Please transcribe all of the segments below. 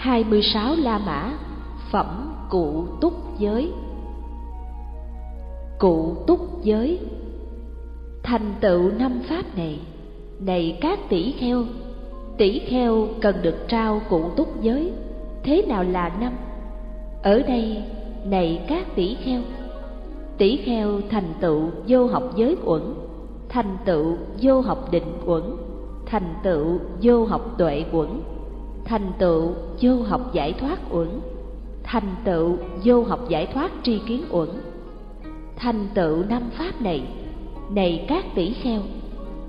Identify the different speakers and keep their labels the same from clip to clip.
Speaker 1: 26 La Mã Phẩm Cụ Túc Giới. Cụ Túc Giới. Thành tựu năm pháp này Này các tỷ kheo Tỷ kheo cần được trao cụ túc giới Thế nào là năm? Ở đây, này các tỷ kheo Tỷ kheo thành tựu vô học giới uẩn Thành tựu vô học định uẩn Thành tựu vô học tuệ uẩn thành tựu vô học giải thoát uẩn. Thành tựu vô học giải thoát tri kiến uẩn. Thành tựu năm pháp này này các tỷ kheo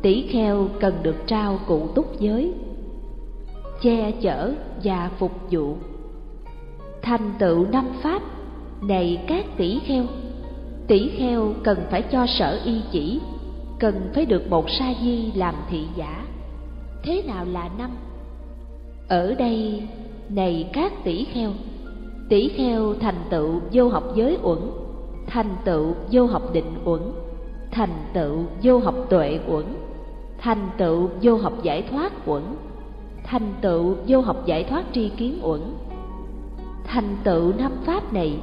Speaker 1: tỷ kheo cần được trao cụ túc giới, che chở và phục vụ. Thành tựu năm pháp, này các tỷ kheo tỷ kheo cần phải cho sở y chỉ, cần phải được một sa di làm thị giả. Thế nào là năm? Ở đây, này các tỷ kheo tỷ kheo thành tựu vô học giới uẩn, thành tựu vô học định uẩn, thành tựu vô học tuệ uẩn, thành tựu vô học giải thoát uẩn, thành tựu vô học giải thoát tri kiến uẩn. Thành tựu năm pháp này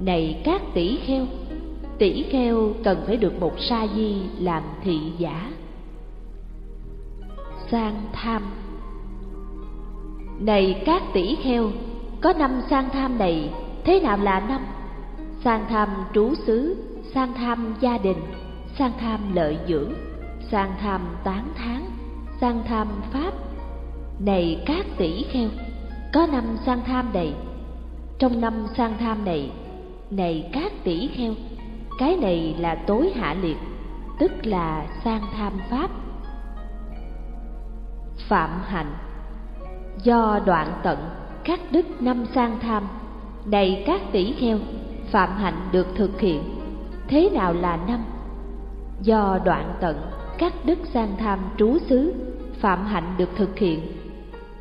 Speaker 1: này các tỷ kheo tỷ kheo cần phải được một sa di làm thị giả. Sang tham này các tỷ kheo, có năm sang tham này, thế nào là năm? Sang tham trú xứ, sang tham gia đình, sang tham lợi dưỡng, sang tham tán tháng sang tham pháp. Này các tỷ kheo, có năm sang tham này. Trong năm sang tham này, này các tỷ kheo, cái này là tối hạ liệt, tức là sang tham pháp. Phạm hạnh do đoạn tận các đức năm sang tham, này các tỷ kheo, phạm hạnh được thực hiện, thế nào là năm? Do đoạn tận các đức sang tham trú xứ, phạm hạnh được thực hiện.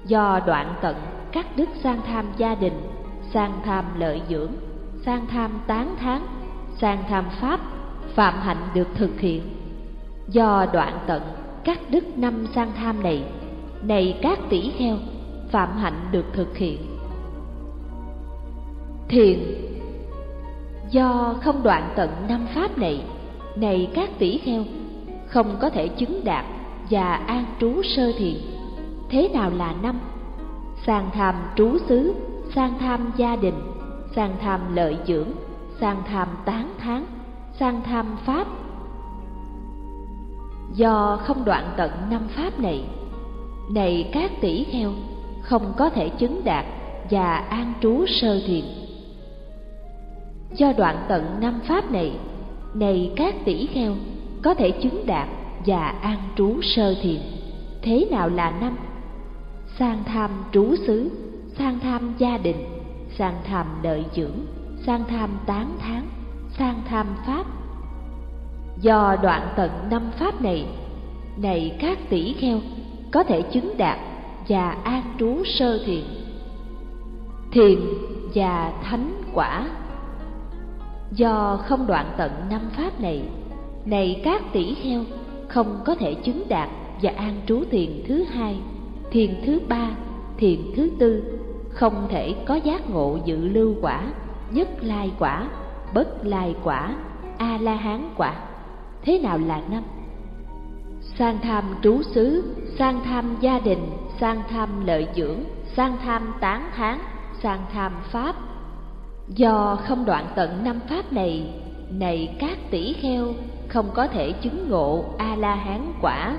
Speaker 1: Do đoạn tận các đức sang tham gia đình, sang tham lợi dưỡng, sang tham tán thán, sang tham pháp, phạm hạnh được thực hiện. Do đoạn tận các đức năm sang tham này này các tỷ kheo phạm hạnh được thực hiện. Thiền. Do không đoạn tận năm pháp này này các tỷ kheo, không có thể chứng đạt và an trú sơ thiền. Thế nào là năm? Sang tham trú xứ sang tham gia đình sang tham lợi dưỡng sang tham tán tháng sang tham pháp. Do không đoạn tận năm pháp này này các tỷ kheo không có thể chứng đạt và an trú sơ thiền. Do đoạn tận năm pháp này, này các tỷ kheo, có thể chứng đạt và an trú sơ thiền. Thế nào là năm? Sang tham trú xứ, sang tham gia đình, sang tham đợi dưỡng, sang tham tán tháng sang tham pháp. Do đoạn tận năm pháp này, này các tỷ kheo, có thể chứng đạt và an trú sơ thiền thiền và thánh quả. Do không đoạn tận năm pháp này này các tỷ kheo không có thể chứng đạt và an trú thiền thứ hai, thiền thứ ba, thiền thứ tư, không thể có giác ngộ dự lưu quả, nhất lai quả, bất lai quả a la hán quả. Thế nào là năm? Sang tham trú xứ sang tham gia đình, sang tham lợi dưỡng, sang tham tán thán, sang tham pháp. Do không đoạn tận năm pháp này này các tỷ kheo không có thể chứng ngộ a la hán quả.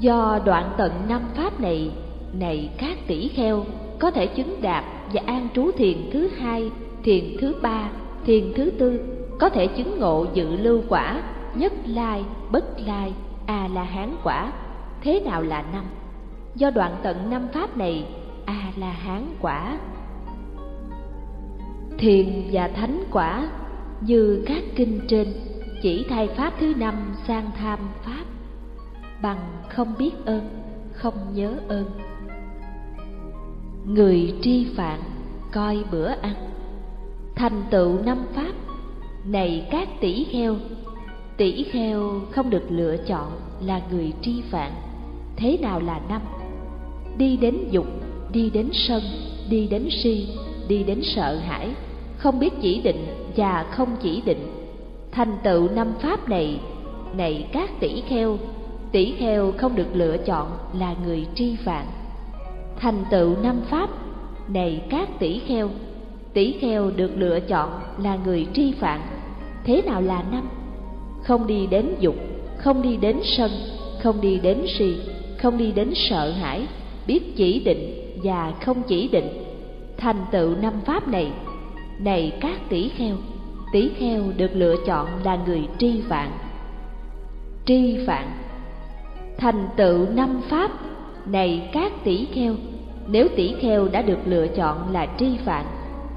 Speaker 1: Do đoạn tận năm pháp này này các tỷ kheo có thể chứng đạt và an trú thiền thứ hai, thiền thứ ba, thiền thứ tư, có thể chứng ngộ dự lưu quả, nhất lai, bất lai a la hán quả thế nào là năm? Do đoạn tận năm pháp này a la hán quả. Thiền và thánh quả, như các kinh trên, chỉ thay pháp thứ năm sang tham pháp. Bằng không biết ơn, không nhớ ơn. Người tri phạn, coi bữa ăn. Thành tựu năm pháp, này các tỷ kheo. Tỷ kheo không được lựa chọn là người tri phạn thế nào là năm? Đi đến dục, đi đến sân, đi đến si, đi đến sợ hãi. Không biết chỉ định và không chỉ định. Thành tựu năm pháp này này các tỷ kheo. Tỷ kheo không được lựa chọn là người tri vạn. Thành tựu năm pháp, này các tỷ kheo. Tỷ kheo được lựa chọn là người tri phạn thế nào là năm? Không đi đến dục, không đi đến sân, không đi đến si không đi đến sợ hãi, biết chỉ định và không chỉ định. Thành tựu năm pháp này này các tỷ kheo tỷ kheo được lựa chọn là người tri vạn. Tri vạn. Thành tựu năm pháp, này các tỷ kheo, nếu tỷ kheo đã được lựa chọn là tri vạn,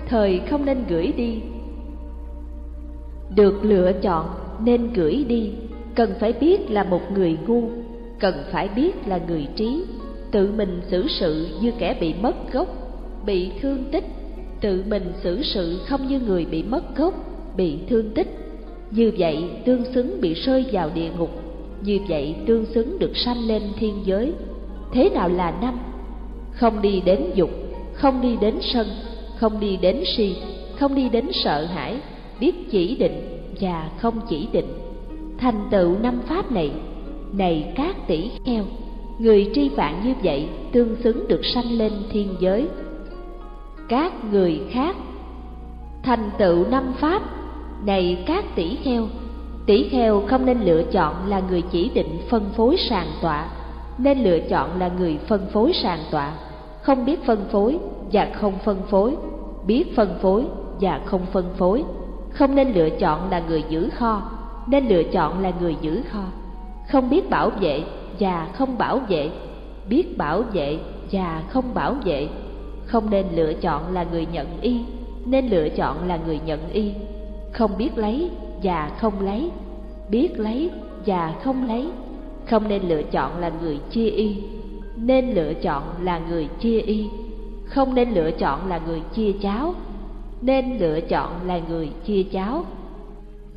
Speaker 1: thời không nên gửi đi. Được lựa chọn nên gửi đi, cần phải biết là một người ngu cần phải biết là người trí. Tự mình xử sự như kẻ bị mất gốc, bị thương tích. Tự mình xử sự không như người bị mất gốc, bị thương tích. Như vậy, tương xứng bị rơi vào địa ngục. Như vậy, tương xứng được sanh lên thiên giới. Thế nào là năm? Không đi đến dục, không đi đến sân, không đi đến si, không đi đến sợ hãi. Biết chỉ định và không chỉ định. Thành tựu năm pháp này này các tỷ kheo, người tri vạn như vậy tương xứng được sanh lên thiên giới. Các người khác, thành tựu năm pháp. Này các tỷ kheo tỷ kheo không nên lựa chọn là người chỉ định phân phối sàng tọa, nên lựa chọn là người phân phối sàng tọa. Không biết phân phối và không phân phối, biết phân phối và không phân phối. Không nên lựa chọn là người giữ kho, nên lựa chọn là người giữ kho không biết bảo vệ và không bảo vệ. Biết bảo vệ và không bảo vệ. Không nên lựa chọn là người nhận y, nên lựa chọn là người nhận y. Không biết lấy và không lấy. Biết lấy và không lấy. Không nên lựa chọn là người chia y, nên lựa chọn là người chia y. Không nên lựa chọn là người chia cháo nên lựa chọn là người chia cháo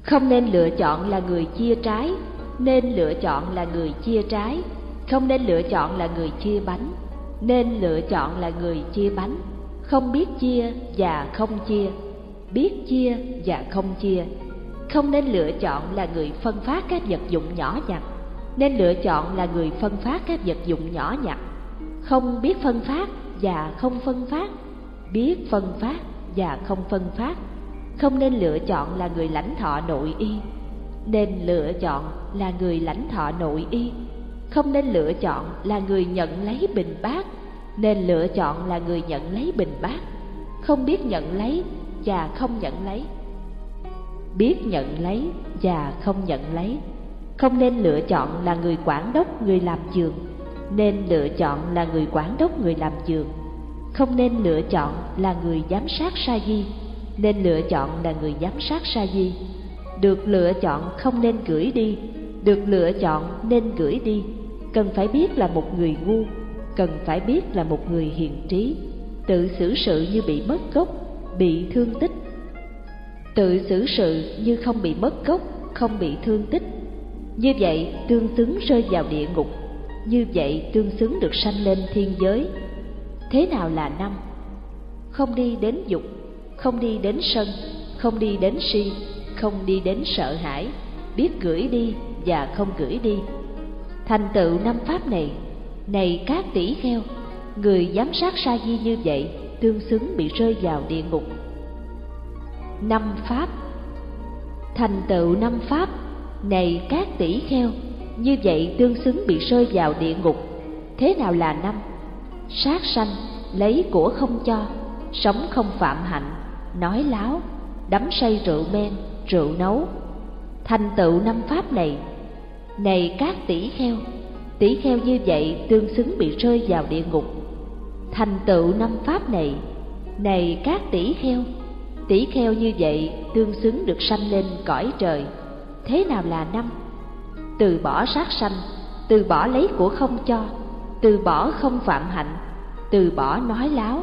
Speaker 1: không nên lựa chọn là người chia trái nên lựa chọn là người chia trái, không nên lựa chọn là người chia bánh, nên lựa chọn là người chia bánh, không biết chia và không chia, biết chia và không chia. Không nên lựa chọn là người phân phát các vật dụng nhỏ nhặt, nên lựa chọn là người phân phát các vật dụng nhỏ nhặt. Không biết phân phát và không phân phát, biết phân phát và không phân phát. Không nên lựa chọn là người lãnh thọ nội y nên lựa chọn là người lãnh thọ nội y, không nên lựa chọn là người nhận lấy bình bát, nên lựa chọn là người nhận lấy bình bát. Không biết nhận lấy và không nhận lấy. Biết nhận lấy và không nhận lấy. Không nên lựa chọn là người quản đốc người làm giường, nên lựa chọn là người quản đốc người làm giường. Không nên lựa chọn là người giám sát sa di, nên lựa chọn là người giám sát sa di được lựa chọn không nên gửi đi. Được lựa chọn nên gửi đi. Cần phải biết là một người ngu. Cần phải biết là một người hiền trí. Tự xử sự như bị mất gốc, bị thương tích. Tự xử sự như không bị mất gốc, không bị thương tích. Như vậy, tương xứng rơi vào địa ngục. Như vậy, tương xứng được sanh lên thiên giới. Thế nào là năm? Không đi đến dục, không đi đến sân, không đi đến si không đi đến sợ hãi, biết gửi đi và không gửi đi. Thành tựu năm pháp này này các tỷ kheo, người giám sát sa di như vậy tương xứng bị rơi vào địa ngục. Năm pháp, thành tựu năm pháp, này các tỷ kheo, như vậy tương xứng bị rơi vào địa ngục. Thế nào là năm? Sát sanh, lấy của không cho, sống không phạm hạnh, nói láo, đắm say rượu men rượu nấu. Thành tựu năm pháp này này các tỷ kheo tỷ kheo như vậy tương xứng bị rơi vào địa ngục. Thành tựu năm pháp này này các tỷ kheo tỷ kheo như vậy tương xứng được sanh lên cõi trời. Thế nào là năm? Từ bỏ sát sanh, từ bỏ lấy của không cho, từ bỏ không phạm hạnh, từ bỏ nói láo,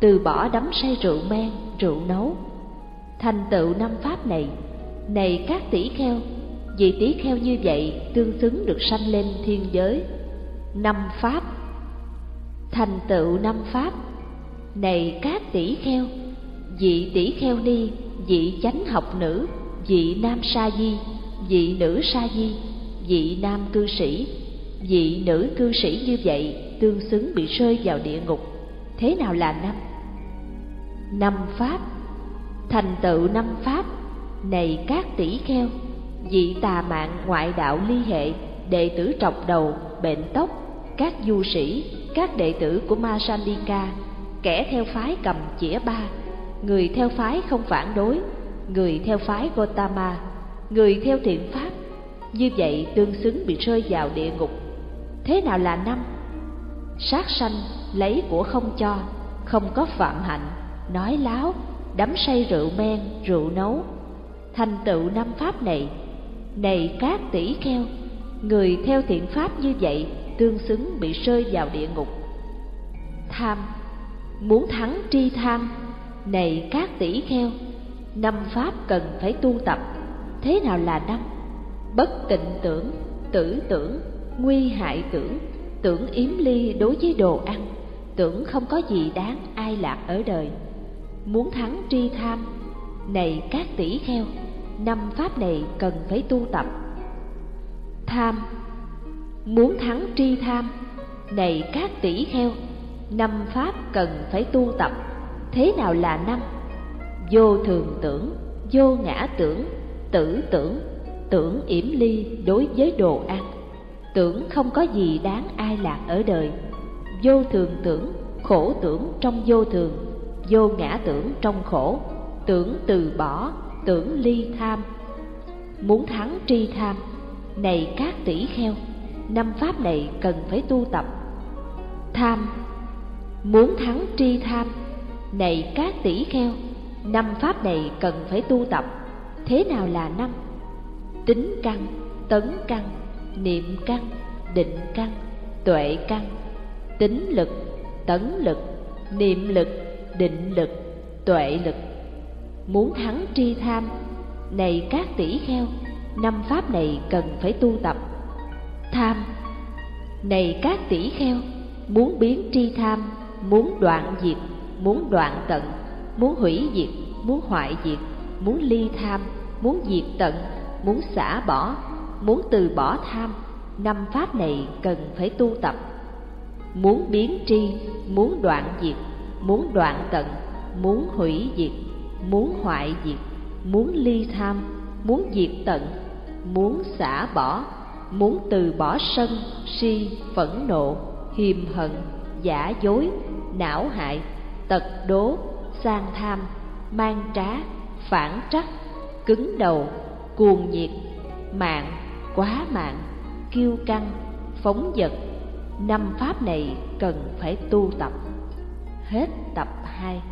Speaker 1: từ bỏ đắm say rượu men, rượu nấu thành tựu năm pháp này. Này các tỷ kheo vì tỷ kheo như vậy tương xứng được sanh lên thiên giới. Năm pháp, thành tựu năm pháp. Này các tỷ kheo, vị tỷ kheo ni, vị chánh học nữ, vị nam sa di, vị nữ sa di, vị nam cư sĩ, vị nữ cư sĩ như vậy tương xứng bị rơi vào địa ngục. Thế nào là năm? Năm pháp thành tựu năm pháp, này các tỷ kheo, vị tà mạng ngoại đạo ly hệ, đệ tử trọc đầu, bệnh tóc, các du sĩ, các đệ tử của ma sandika kẻ theo phái cầm chĩa ba, người theo phái không phản đối, người theo phái gotama người theo thiện pháp, như vậy tương xứng bị rơi vào địa ngục. Thế nào là năm? Sát sanh lấy của không cho, không có phạm hạnh, nói láo đắm say rượu men, rượu nấu. Thành tựu năm pháp này này các tỷ kheo, người theo thiện pháp như vậy tương xứng bị rơi vào địa ngục. Tham, muốn thắng tri tham, này các tỷ kheo, năm pháp cần phải tu tập. Thế nào là năm? Bất tịnh tưởng, tử tưởng, nguy hại tưởng tưởng yếm ly đối với đồ ăn, tưởng không có gì đáng ai lạc ở đời muốn thắng tri tham. Này các tỷ kheo, năm pháp này cần phải tu tập. Tham, muốn thắng tri tham. Này các tỷ kheo, năm pháp cần phải tu tập. Thế nào là năm? Vô thường tưởng, vô ngã tưởng, tử tưởng tưởng yểm ly đối với đồ ăn. Tưởng không có gì đáng ai lạc ở đời. Vô thường tưởng, khổ tưởng trong vô thường vô ngã tưởng trong khổ, tưởng từ bỏ, tưởng ly tham. Muốn thắng tri tham, này các tỷ kheo, năm pháp này cần phải tu tập. Tham, muốn thắng tri tham, này các tỷ kheo, năm pháp này cần phải tu tập. Thế nào là năm? Tính căn, tấn căn, niệm căn, định căn, tuệ căn, tính lực, tấn lực, niệm lực định lực, tuệ lực. Muốn thắng tri tham, này các tỷ kheo, năm pháp này cần phải tu tập. Tham, này các tỷ kheo, muốn biến tri tham, muốn đoạn diệt, muốn đoạn tận, muốn hủy diệt, muốn hoại diệt, muốn ly tham, muốn diệt tận, muốn xả bỏ, muốn từ bỏ tham, năm pháp này cần phải tu tập. Muốn biến tri, muốn đoạn diệt muốn đoạn tận, muốn hủy diệt, muốn hoại diệt, muốn ly tham, muốn diệt tận, muốn xả bỏ, muốn từ bỏ sân, si, phẫn nộ, hiềm hận, giả dối, não hại, tật đố, sang tham, mang trá, phản trắc, cứng đầu, cuồng nhiệt, mạng, quá mạng, kiêu căng, phóng dật. Năm pháp này cần phải tu tập hết tập hai.